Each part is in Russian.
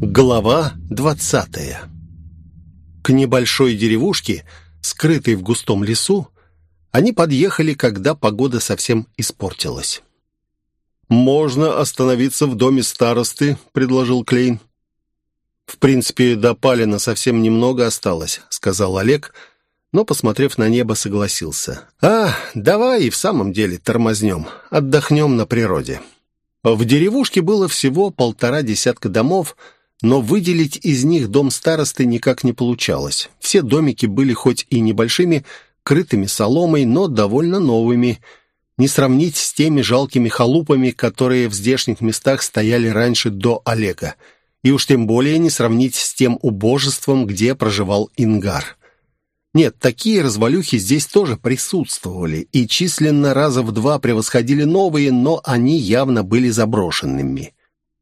Глава двадцатая К небольшой деревушке, скрытой в густом лесу, они подъехали, когда погода совсем испортилась. «Можно остановиться в доме старосты», — предложил Клейн. «В принципе, до Палина совсем немного осталось», — сказал Олег, но, посмотрев на небо, согласился. «А, давай и в самом деле тормознем, отдохнем на природе». В деревушке было всего полтора десятка домов, но выделить из них дом старосты никак не получалось. Все домики были хоть и небольшими, крытыми соломой, но довольно новыми. Не сравнить с теми жалкими халупами, которые в здешних местах стояли раньше до Олега. И уж тем более не сравнить с тем убожеством, где проживал Ингар. Нет, такие развалюхи здесь тоже присутствовали и численно раза в два превосходили новые, но они явно были заброшенными.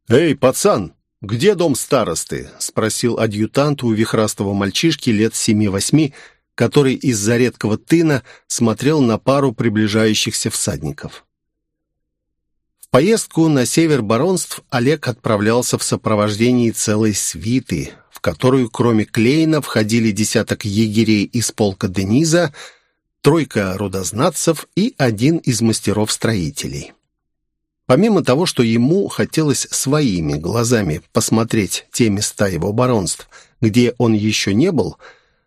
«Эй, пацан, где дом старосты?» — спросил адъютант у вихрастого мальчишки лет семи-восьми, который из-за редкого тына смотрел на пару приближающихся всадников. В поездку на север баронств Олег отправлялся в сопровождении целой свиты, в которую кроме Клейна входили десяток егерей из полка Дениза, тройка рудознатцев и один из мастеров-строителей. Помимо того, что ему хотелось своими глазами посмотреть те места его баронств, где он еще не был –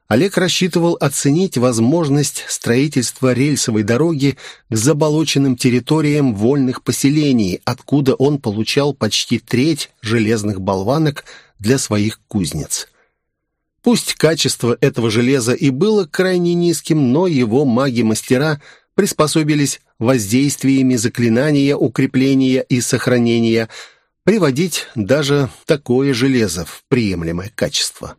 Олег рассчитывал оценить возможность строительства рельсовой дороги к заболоченным территориям вольных поселений, откуда он получал почти треть железных болванок для своих кузнец. Пусть качество этого железа и было крайне низким, но его маги-мастера приспособились воздействиями заклинания, укрепления и сохранения приводить даже такое железо в приемлемое качество.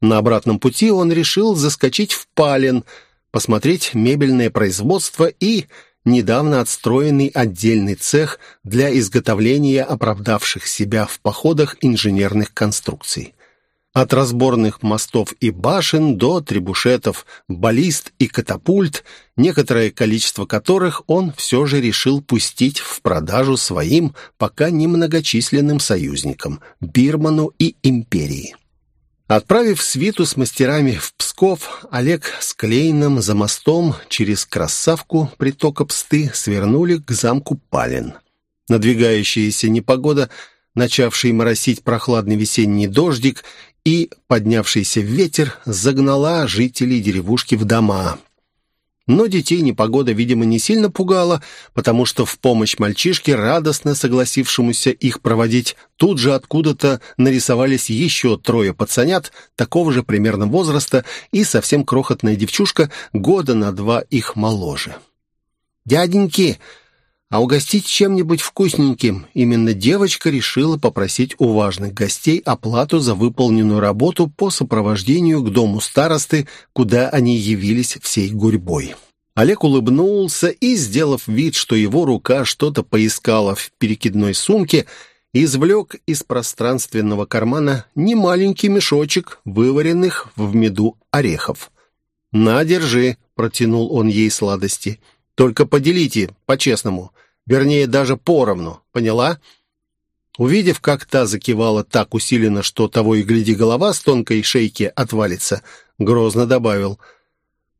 На обратном пути он решил заскочить в Пален, посмотреть мебельное производство и недавно отстроенный отдельный цех для изготовления оправдавших себя в походах инженерных конструкций. От разборных мостов и башен до требушетов, баллист и катапульт, некоторое количество которых он все же решил пустить в продажу своим пока немногочисленным союзникам – Бирману и Империи. Отправив свиту с мастерами в Псков, Олег с Клейном за мостом через Красавку притока Псты свернули к замку Палин. Надвигающаяся непогода, начавший моросить прохладный весенний дождик и поднявшийся ветер загнала жителей деревушки в дома, но детей непогода, видимо, не сильно пугала, потому что в помощь мальчишке, радостно согласившемуся их проводить, тут же откуда-то нарисовались еще трое пацанят такого же примерно возраста и совсем крохотная девчушка года на два их моложе. «Дяденьки, а угостить чем-нибудь вкусненьким?» Именно девочка решила попросить у важных гостей оплату за выполненную работу по сопровождению к дому старосты, куда они явились всей гурьбой. Олег улыбнулся и, сделав вид, что его рука что-то поискала в перекидной сумке, извлек из пространственного кармана немаленький мешочек вываренных в меду орехов. «На, держи», — протянул он ей сладости, — только поделите по-честному, вернее, даже поровну, поняла?» Увидев, как та закивала так усиленно, что того и гляди голова с тонкой шейки отвалится, грозно добавил.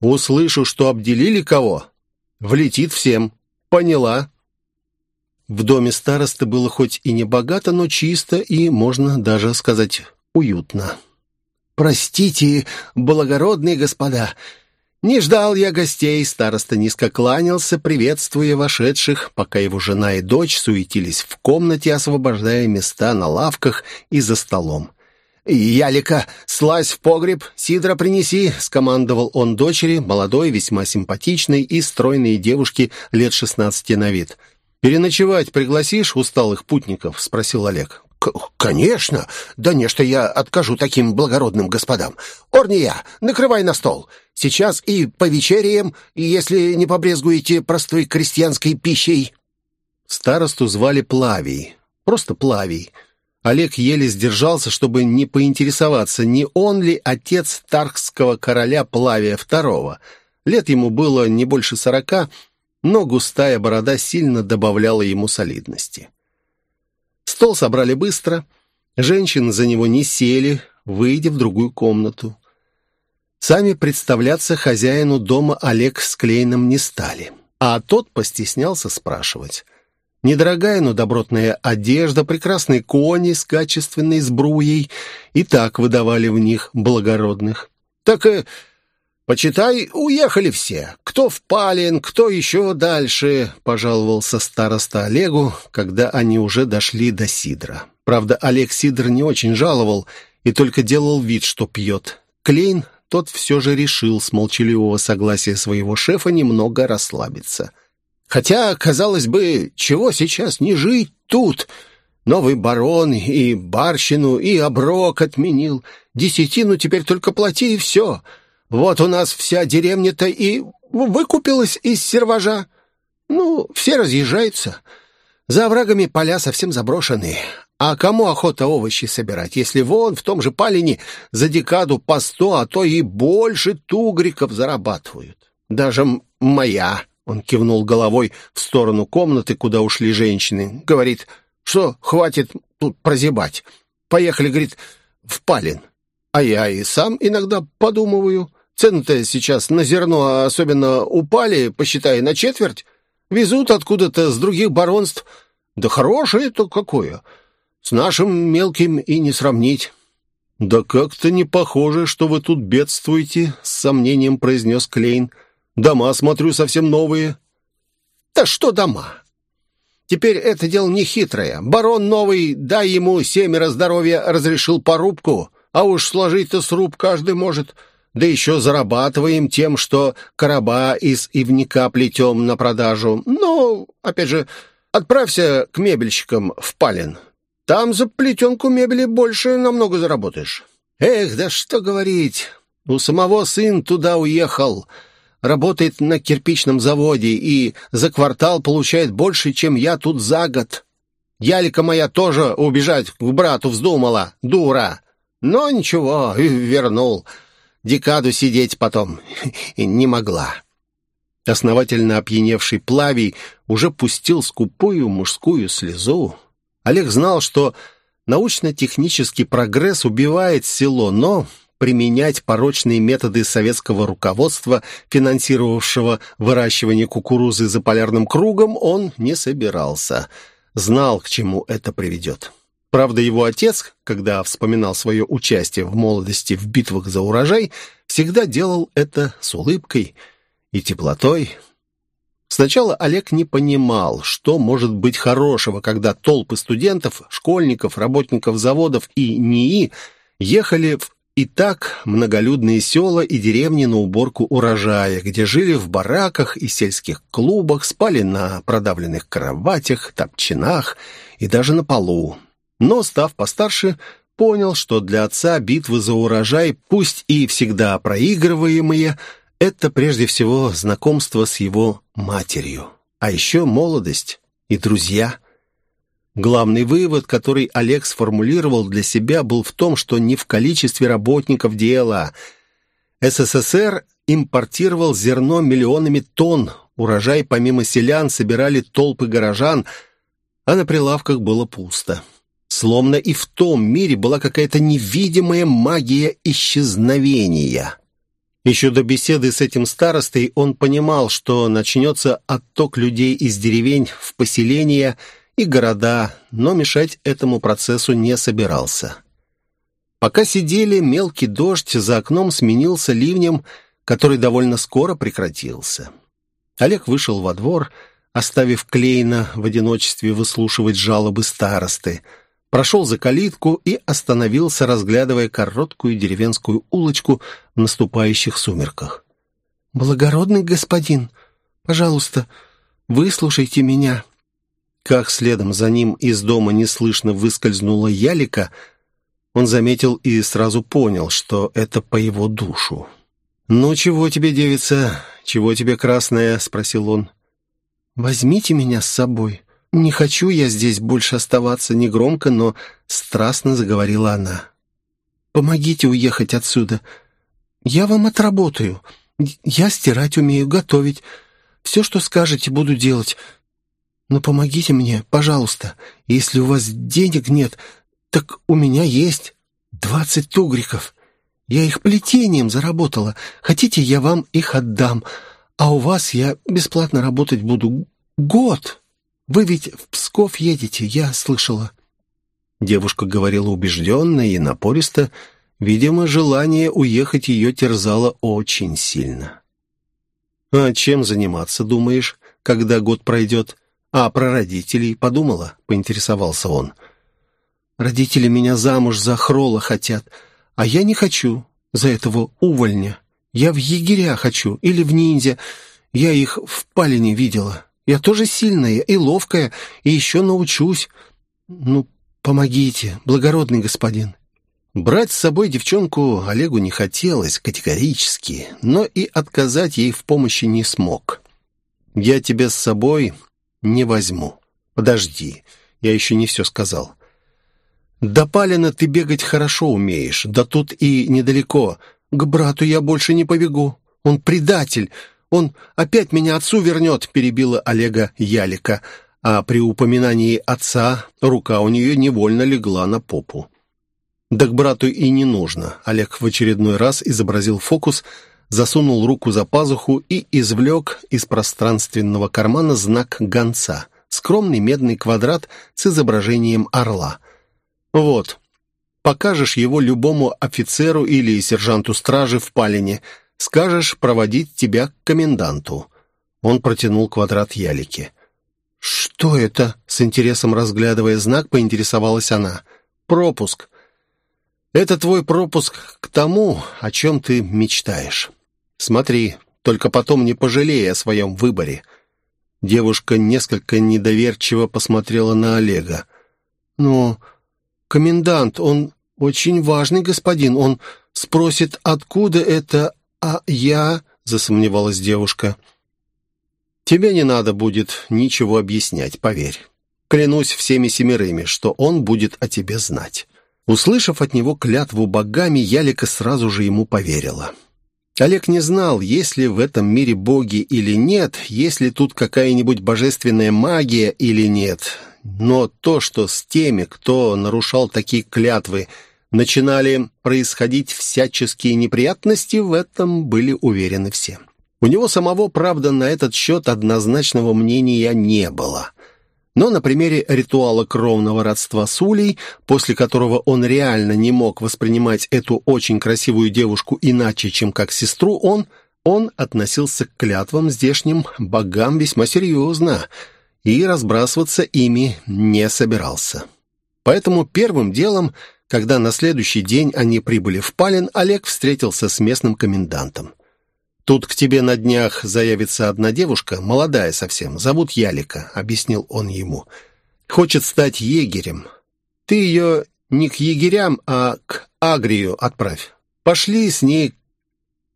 «Услышу, что обделили кого, влетит всем. Поняла?» В доме старосты было хоть и не богато, но чисто и, можно даже сказать, уютно. «Простите, благородные господа, не ждал я гостей, староста низко кланялся, приветствуя вошедших, пока его жена и дочь суетились в комнате, освобождая места на лавках и за столом. «Ялика, слазь в погреб, сидра принеси», — скомандовал он дочери, молодой, весьма симпатичной и стройной девушке лет шестнадцати на вид. «Переночевать пригласишь усталых путников?» — спросил Олег. «Конечно! Да не, что я откажу таким благородным господам. Орния, накрывай на стол. Сейчас и повечерием, если не побрезгуете простой крестьянской пищей». Старосту звали Плавий. Просто Плавий. Олег еле сдержался, чтобы не поинтересоваться, не он ли отец тархского короля Плавия II. Лет ему было не больше сорока, но густая борода сильно добавляла ему солидности. Стол собрали быстро. Женщины за него не сели, выйдя в другую комнату. Сами представляться хозяину дома Олег с Клейном не стали, а тот постеснялся спрашивать. Недорогая, но добротная одежда, прекрасные кони с качественной сбруей и так выдавали в них благородных. «Так, э, почитай, уехали все. Кто в Палин, кто еще дальше», — пожаловался староста Олегу, когда они уже дошли до Сидра. Правда, Олег Сидр не очень жаловал и только делал вид, что пьет. Клейн тот все же решил с молчаливого согласия своего шефа немного расслабиться. Хотя, казалось бы, чего сейчас не жить тут? Новый барон и барщину, и оброк отменил. Десятину теперь только плати, и все. Вот у нас вся деревня-то и выкупилась из серважа. Ну, все разъезжаются. За оврагами поля совсем заброшенные. А кому охота овощи собирать, если вон в том же Палине за декаду по сто, а то и больше тугриков зарабатывают? Даже моя, он кивнул головой в сторону комнаты, куда ушли женщины, говорит, что хватит тут прозябать. Поехали, говорит, в Палин. А я и сам иногда подумываю. Цены-то сейчас на зерно особенно упали, посчитай, на четверть. Везут откуда-то с других баронств. Да хорошее-то какое. С нашим мелким и не сравнить». «Да как-то не похоже, что вы тут бедствуете», — с сомнением произнес Клейн. «Дома, смотрю, совсем новые». «Да что дома? Теперь это дело не хитрое. Барон новый, дай ему семеро здоровья, разрешил порубку, а уж сложить-то сруб каждый может. Да еще зарабатываем тем, что короба из ивника плетем на продажу. Ну, опять же, отправься к мебельщикам в Палин. Там за плетенку мебели больше намного заработаешь. Эх, да что говорить. У самого сын туда уехал. Работает на кирпичном заводе и за квартал получает больше, чем я тут за год. Ялика моя тоже убежать к брату вздумала, дура. Но ничего, вернул. Декаду сидеть потом не могла. Основательно опьяневший Плавий уже пустил скупую мужскую слезу. Олег знал, что научно-технический прогресс убивает село, но применять порочные методы советского руководства, финансировавшего выращивание кукурузы за полярным кругом, он не собирался. Знал, к чему это приведет. Правда, его отец, когда вспоминал свое участие в молодости в битвах за урожай, всегда делал это с улыбкой и теплотой, Сначала Олег не понимал, что может быть хорошего, когда толпы студентов, школьников, работников заводов и НИИ ехали в и так многолюдные села и деревни на уборку урожая, где жили в бараках и сельских клубах, спали на продавленных кроватях, топчинах и даже на полу. Но, став постарше, понял, что для отца битвы за урожай, пусть и всегда проигрываемые, это прежде всего знакомство с его матерью, а еще молодость и друзья. Главный вывод, который Олег сформулировал для себя, был в том, что не в количестве работников дело. СССР импортировал зерно миллионами тонн, урожай помимо селян собирали толпы горожан, а на прилавках было пусто. Словно и в том мире была какая-то невидимая магия исчезновения. Еще до беседы с этим старостой он понимал, что начнется отток людей из деревень в поселения и города, но мешать этому процессу не собирался. Пока сидели, мелкий дождь за окном сменился ливнем, который довольно скоро прекратился. Олег вышел во двор, оставив Клейна в одиночестве выслушивать жалобы старосты – прошел за калитку и остановился, разглядывая короткую деревенскую улочку в наступающих сумерках. «Благородный господин, пожалуйста, выслушайте меня». Как следом за ним из дома неслышно выскользнула ялика, он заметил и сразу понял, что это по его душу. «Ну, чего тебе, девица? Чего тебе, красная?» — спросил он. «Возьмите меня с собой», «Не хочу я здесь больше оставаться», — негромко, но страстно заговорила она. «Помогите уехать отсюда. Я вам отработаю. Я стирать умею, готовить. Все, что скажете, буду делать. Но помогите мне, пожалуйста. Если у вас денег нет, «Так у меня есть двадцать тугриков. Я их плетением заработала. Хотите, я вам их отдам, а у вас я бесплатно работать буду год. Вы ведь в Псков едете, я слышала». Девушка говорила убежденно и напористо. Видимо, желание уехать ее терзало очень сильно. «А чем заниматься, думаешь, когда год пройдет? А про родителей подумала?» — поинтересовался он. «Родители меня замуж за Хрола хотят, а я не хочу за этого увольня. Я в егеря хочу или в ниндзя. Я их в палене видела. Я тоже сильная и ловкая, и еще научусь. Ну, помогите, благородный господин». Брать с собой девчонку Олегу не хотелось категорически, но и отказать ей в помощи не смог. «Я тебя с собой не возьму. Подожди, я еще не все сказал. До Палина ты бегать хорошо умеешь, да тут и недалеко. К брату я больше не побегу. Он предатель. Он опять меня отцу вернет», — перебила Олега Ялика, а при упоминании отца рука у нее невольно легла на попу. Да к брату и не нужно. Олег в очередной раз изобразил фокус, засунул руку за пазуху и извлек из пространственного кармана знак гонца. Скромный медный квадрат с изображением орла. «Вот, покажешь его любому офицеру или сержанту стражи в Палине, скажешь проводить тебя к коменданту». Он протянул квадрат ялики. «Что это?» — с интересом разглядывая знак, поинтересовалась она. «Пропуск. Это твой пропуск к тому, о чем ты мечтаешь. Смотри, только потом не пожалей о своем выборе». Девушка несколько недоверчиво посмотрела на Олега. «Но комендант, он очень важный господин. Он спросит, откуда это, а я...» — засомневалась девушка. «Тебе не надо будет ничего объяснять, поверь. Клянусь всеми семерыми, что он будет о тебе знать». Услышав от него клятву богами, Ялика сразу же ему поверила. Олег не знал, есть ли в этом мире боги или нет, есть ли тут какая-нибудь божественная магия или нет. Но то, что с теми, кто нарушал такие клятвы, начинали происходить всяческие неприятности, в этом были уверены все. У него самого, правда, на этот счет однозначного мнения не было. Но на примере ритуала кровного родства с Улей, после которого он реально не мог воспринимать эту очень красивую девушку иначе, чем как сестру, он, он относился к клятвам здешним богам весьма серьезно и разбрасываться ими не собирался. Поэтому первым делом, когда на следующий день они прибыли в Пален, Олег встретился с местным комендантом. «Тут к тебе на днях заявится одна девушка, молодая совсем, зовут Ялика», — объяснил он ему. «Хочет стать егерем. Ты ее не к егерям, а к Агрию отправь. Пошли с ней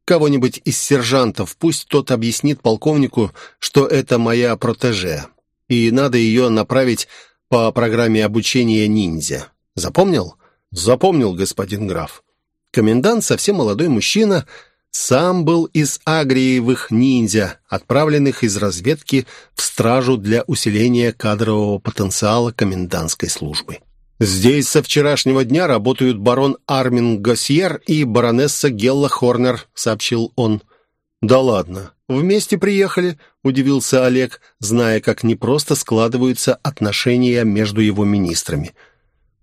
кого-нибудь из сержантов, пусть тот объяснит полковнику, что это моя протеже, и надо ее направить по программе обучения ниндзя. Запомнил?» «Запомнил, господин граф». Комендант, совсем молодой мужчина, — сам был из агриевых ниндзя, отправленных из разведки в стражу для усиления кадрового потенциала комендантской службы. «Здесь со вчерашнего дня работают барон Армин Госьер и баронесса Гелла Хорнер», — сообщил он. «Да ладно, вместе приехали», — удивился Олег, зная, как непросто складываются отношения между его министрами.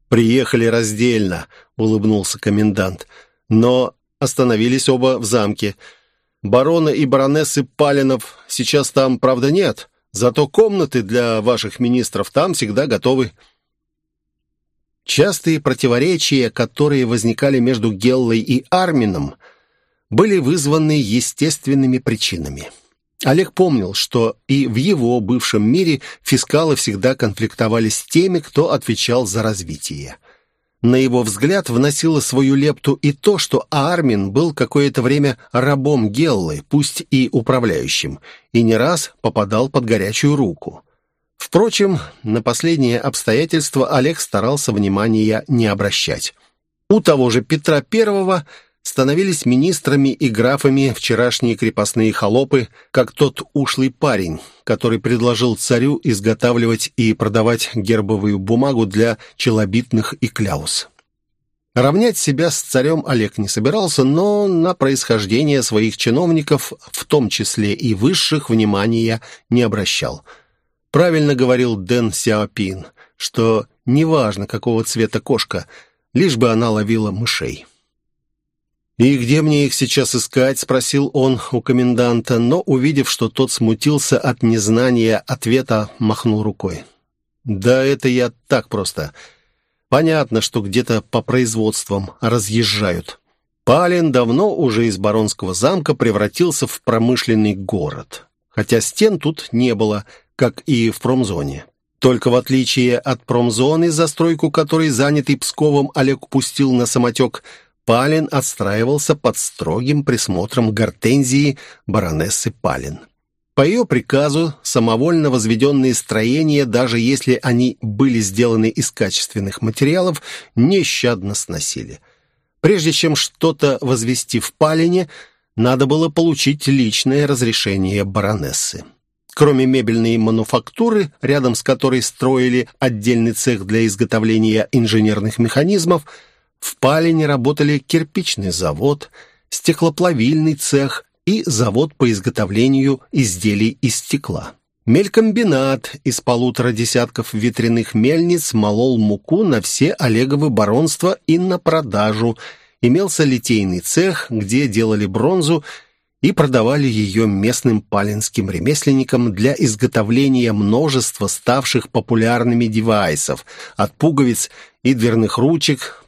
«Приехали раздельно», — улыбнулся комендант. «Но Остановились оба в замке. Барона и баронессы Палинов сейчас там, правда, нет, зато комнаты для ваших министров там всегда готовы. Частые противоречия, которые возникали между Геллой и Армином, были вызваны естественными причинами. Олег помнил, что и в его бывшем мире фискалы всегда конфликтовали с теми, кто отвечал за развитие. На его взгляд вносило свою лепту и то, что Армин был какое-то время рабом Геллы, пусть и управляющим, и не раз попадал под горячую руку. Впрочем, на последнее обстоятельство Олег старался внимания не обращать. У того же Петра I становились министрами и графами вчерашние крепостные холопы, как тот ушлый парень, который предложил царю изготавливать и продавать гербовую бумагу для челобитных и кляус. Равнять себя с царем Олег не собирался, но на происхождение своих чиновников, в том числе и высших, внимания не обращал. Правильно говорил Дэн Сяопин, что неважно, какого цвета кошка, лишь бы она ловила мышей. «И где мне их сейчас искать?» — спросил он у коменданта, но, увидев, что тот смутился от незнания ответа, махнул рукой. «Да это я так просто. Понятно, что где-то по производствам разъезжают. Палин давно уже из Баронского замка превратился в промышленный город. Хотя стен тут не было, как и в промзоне. Только в отличие от промзоны, застройку которой занятый Псковом Олег пустил на самотек – Палин отстраивался под строгим присмотром гортензии баронессы Палин. По ее приказу самовольно возведенные строения, даже если они были сделаны из качественных материалов, нещадно сносили. Прежде чем что-то возвести в Палине, надо было получить личное разрешение баронессы. Кроме мебельной мануфактуры, рядом с которой строили отдельный цех для изготовления инженерных механизмов – в Палине работали кирпичный завод, стеклоплавильный цех и завод по изготовлению изделий из стекла. Мелькомбинат из полутора десятков ветряных мельниц молол муку на все Олеговы баронства и на продажу. Имелся литейный цех, где делали бронзу и продавали ее местным палинским ремесленникам для изготовления множества ставших популярными девайсов, от пуговиц и дверных ручек,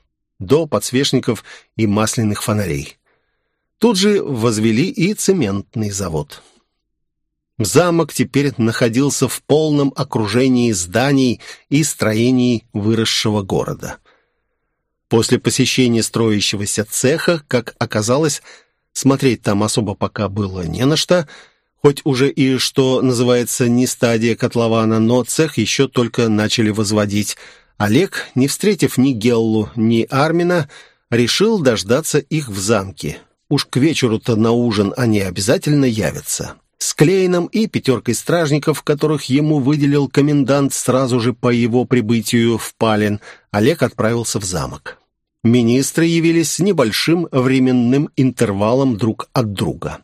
до подсвечников и масляных фонарей. Тут же возвели и цементный завод. Замок теперь находился в полном окружении зданий и строений выросшего города. После посещения строящегося цеха, как оказалось, смотреть там особо пока было не на что, хоть уже и, что называется, не стадия котлована, но цех еще только начали возводить – Олег, не встретив ни Геллу, ни Армина, решил дождаться их в замке. Уж к вечеру-то на ужин они обязательно явятся. С Клейном и пятеркой стражников, которых ему выделил комендант сразу же по его прибытию в Пален, Олег отправился в замок. Министры явились с небольшим временным интервалом друг от друга.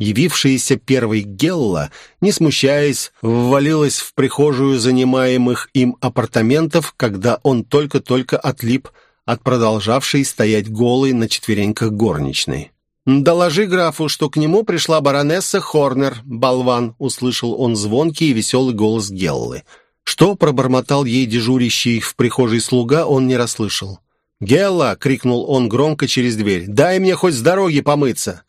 Явившаяся первой Гелла, не смущаясь, ввалилась в прихожую занимаемых им апартаментов, когда он только-только отлип от продолжавшей стоять голой на четвереньках горничной. «Доложи графу, что к нему пришла баронесса Хорнер, болван», услышал он звонкий и веселый голос Геллы. Что пробормотал ей дежурящий в прихожей слуга, он не расслышал. «Гелла!» — крикнул он громко через дверь. «Дай мне хоть с дороги помыться!»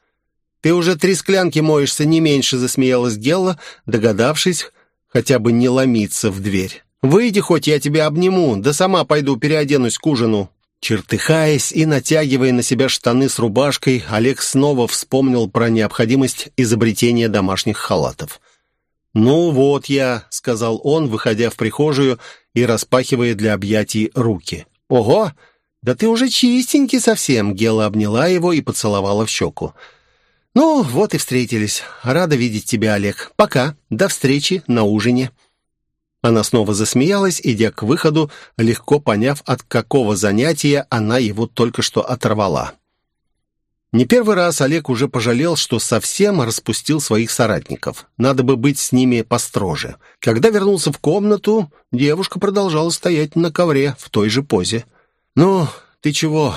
«Ты уже три склянки моешься, не меньше», — засмеялась Гелла, догадавшись хотя бы не ломиться в дверь. «Выйди хоть, я тебя обниму, да сама пойду переоденусь к ужину». Чертыхаясь и натягивая на себя штаны с рубашкой, Олег снова вспомнил про необходимость изобретения домашних халатов. «Ну вот я», — сказал он, выходя в прихожую и распахивая для объятий руки. «Ого! Да ты уже чистенький совсем!» Гела обняла его и поцеловала в щеку. «Ну, вот и встретились. Рада видеть тебя, Олег. Пока. До встречи на ужине». Она снова засмеялась, идя к выходу, легко поняв, от какого занятия она его только что оторвала. Не первый раз Олег уже пожалел, что совсем распустил своих соратников. Надо бы быть с ними построже. Когда вернулся в комнату, девушка продолжала стоять на ковре в той же позе. «Ну, ты чего?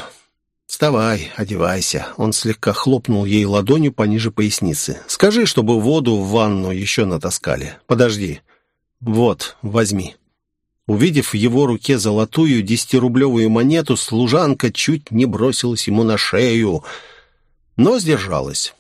«Вставай, одевайся». Он слегка хлопнул ей ладонью пониже поясницы. «Скажи, чтобы воду в ванну еще натаскали. Подожди. Вот, возьми». Увидев в его руке золотую десятирублевую монету, служанка чуть не бросилась ему на шею, но сдержалась.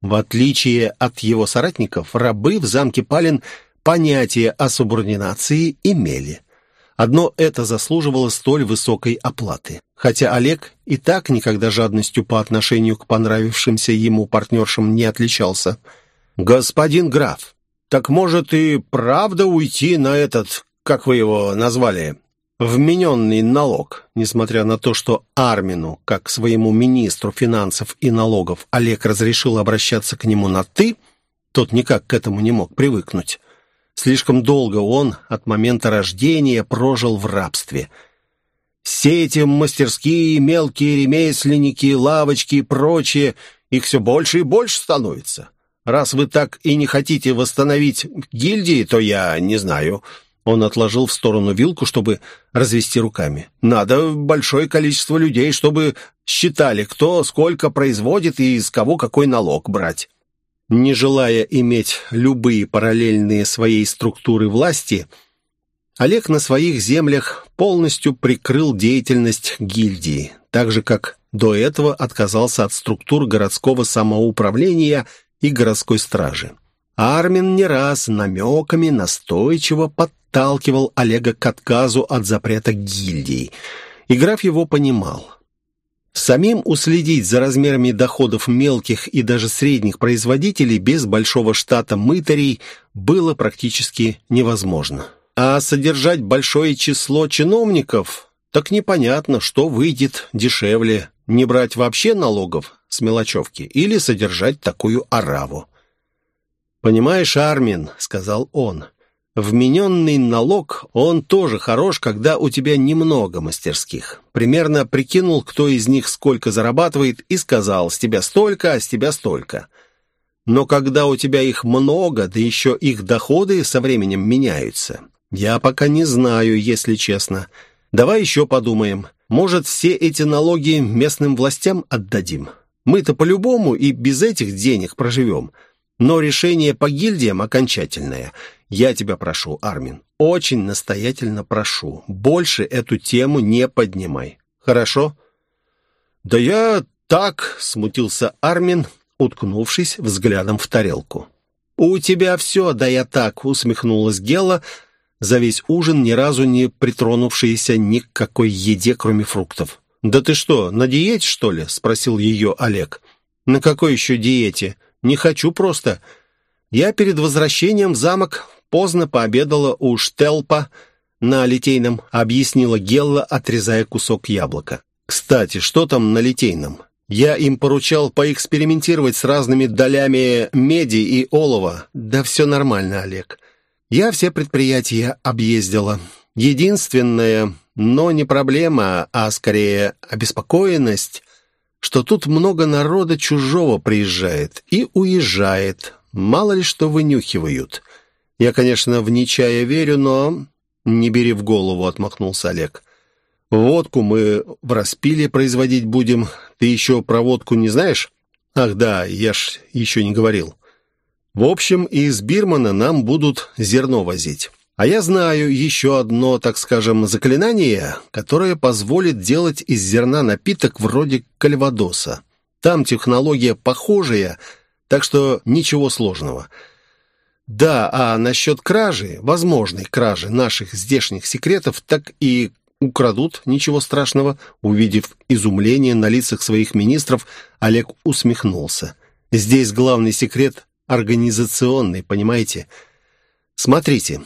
В отличие от его соратников, рабы в замке Палин понятие о субординации имели – Одно это заслуживало столь высокой оплаты. Хотя Олег и так никогда жадностью по отношению к понравившимся ему партнершам не отличался. «Господин граф, так может и правда уйти на этот, как вы его назвали, вмененный налог, несмотря на то, что Армину, как своему министру финансов и налогов, Олег разрешил обращаться к нему на «ты», тот никак к этому не мог привыкнуть. Слишком долго он от момента рождения прожил в рабстве. Все эти мастерские, мелкие ремесленники, лавочки и прочее, их все больше и больше становится. Раз вы так и не хотите восстановить гильдии, то я не знаю. Он отложил в сторону вилку, чтобы развести руками. Надо большое количество людей, чтобы считали, кто сколько производит и из кого какой налог брать. Не желая иметь любые параллельные своей структуры власти, Олег на своих землях полностью прикрыл деятельность гильдии, так же, как до этого отказался от структур городского самоуправления и городской стражи. Армин не раз намеками настойчиво подталкивал Олега к отказу от запрета гильдии, и граф его понимал. Самим уследить за размерами доходов мелких и даже средних производителей без большого штата мытарей было практически невозможно. А содержать большое число чиновников, так непонятно, что выйдет дешевле, не брать вообще налогов с мелочевки или содержать такую ораву. «Понимаешь, Армин», — сказал он, — «вмененный налог, он тоже хорош, когда у тебя немного мастерских. Примерно прикинул, кто из них сколько зарабатывает, и сказал, с тебя столько, а с тебя столько. Но когда у тебя их много, да еще их доходы со временем меняются, я пока не знаю, если честно. Давай еще подумаем. Может, все эти налоги местным властям отдадим? Мы-то по-любому и без этих денег проживем». Но решение по гильдиям окончательное. Я тебя прошу, Армин, очень настоятельно прошу, больше эту тему не поднимай. Хорошо? Да я так, смутился Армин, уткнувшись взглядом в тарелку. «У тебя все, да я так», — усмехнулась Гела, за весь ужин ни разу не притронувшаяся ни к какой еде, кроме фруктов. «Да ты что, на диете, что ли?» — спросил ее Олег. «На какой еще диете?» Не хочу просто. Я перед возвращением в замок поздно пообедала у Штелпа на Литейном, объяснила Гелла, отрезая кусок яблока. Кстати, что там на Литейном? Я им поручал поэкспериментировать с разными долями меди и олова. Да все нормально, Олег. Я все предприятия объездила. Единственное, но не проблема, а скорее обеспокоенность, что тут много народа чужого приезжает и уезжает, мало ли что вынюхивают. Я, конечно, в Нечая верю, но... «Не бери в голову», — отмахнулся Олег. «Водку мы в распиле производить будем. Ты еще про водку не знаешь?» «Ах да, я ж еще не говорил. В общем, из Бирмана нам будут зерно возить». А я знаю еще одно, так скажем, заклинание, которое позволит делать из зерна напиток вроде кальвадоса. Там технология похожая, так что ничего сложного. Да, а насчет кражи, возможной кражи наших здешних секретов, так и украдут, ничего страшного. Увидев изумление на лицах своих министров, Олег усмехнулся. Здесь главный секрет организационный, понимаете? Смотрите,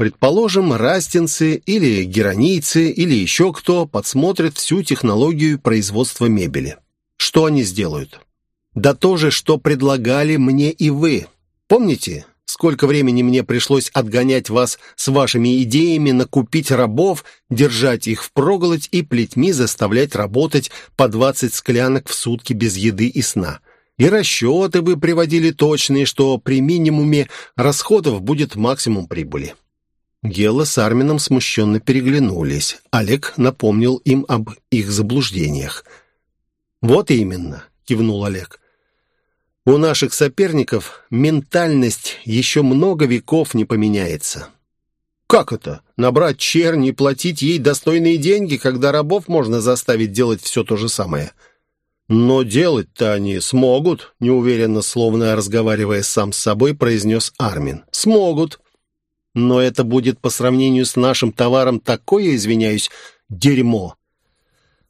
Предположим, растинцы или геронийцы или еще кто подсмотрят всю технологию производства мебели. Что они сделают? Да то же, что предлагали мне и вы. Помните, сколько времени мне пришлось отгонять вас с вашими идеями, накупить рабов, держать их впроголодь и плетьми заставлять работать по 20 склянок в сутки без еды и сна? И расчеты вы приводили точные, что при минимуме расходов будет максимум прибыли. Гела с Армином смущенно переглянулись. Олег напомнил им об их заблуждениях. «Вот именно», — кивнул Олег. «У наших соперников ментальность еще много веков не поменяется». «Как это? Набрать черни и платить ей достойные деньги, когда рабов можно заставить делать все то же самое?» «Но делать-то они смогут», — неуверенно, словно разговаривая сам с собой, произнес Армин. «Смогут. Но это будет по сравнению с нашим товаром такое, извиняюсь, дерьмо.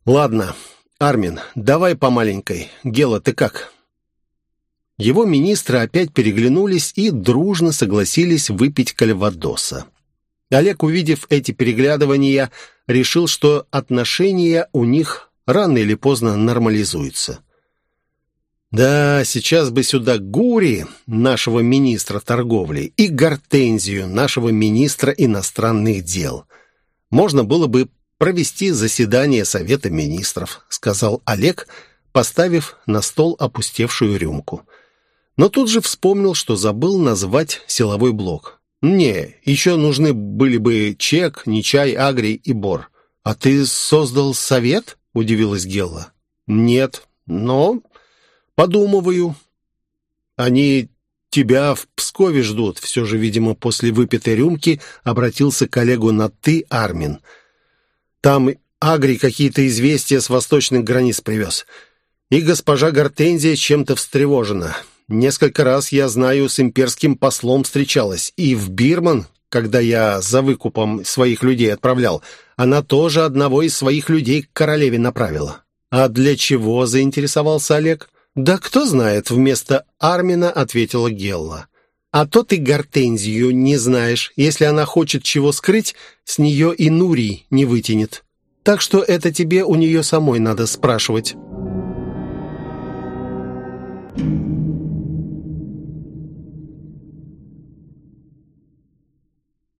Ладно, Армин, давай по маленькой. Гела, ты как? Его министры опять переглянулись и дружно согласились выпить кальвадоса. Олег, увидев эти переглядывания, решил, что отношения у них рано или поздно нормализуются. Да, сейчас бы сюда Гури, нашего министра торговли, и Гортензию, нашего министра иностранных дел. Можно было бы провести заседание Совета министров, сказал Олег, поставив на стол опустевшую рюмку. Но тут же вспомнил, что забыл назвать силовой блок. «Не, еще нужны были бы Чек, Нечай, Агрий и Бор». «А ты создал совет?» — удивилась Гелла. «Нет, но «Подумываю. Они тебя в Пскове ждут». Все же, видимо, после выпитой рюмки обратился к коллегу на «ты», Армин. «Там Агри какие-то известия с восточных границ привез. И госпожа Гортензия чем-то встревожена. Несколько раз, я знаю, с имперским послом встречалась. И в Бирман, когда я за выкупом своих людей отправлял, она тоже одного из своих людей к королеве направила». «А для чего?» — заинтересовался Олег. «Да кто знает», — вместо Армина ответила Гелла. «А то ты Гортензию не знаешь. Если она хочет чего скрыть, с нее и Нурий не вытянет. Так что это тебе у нее самой надо спрашивать».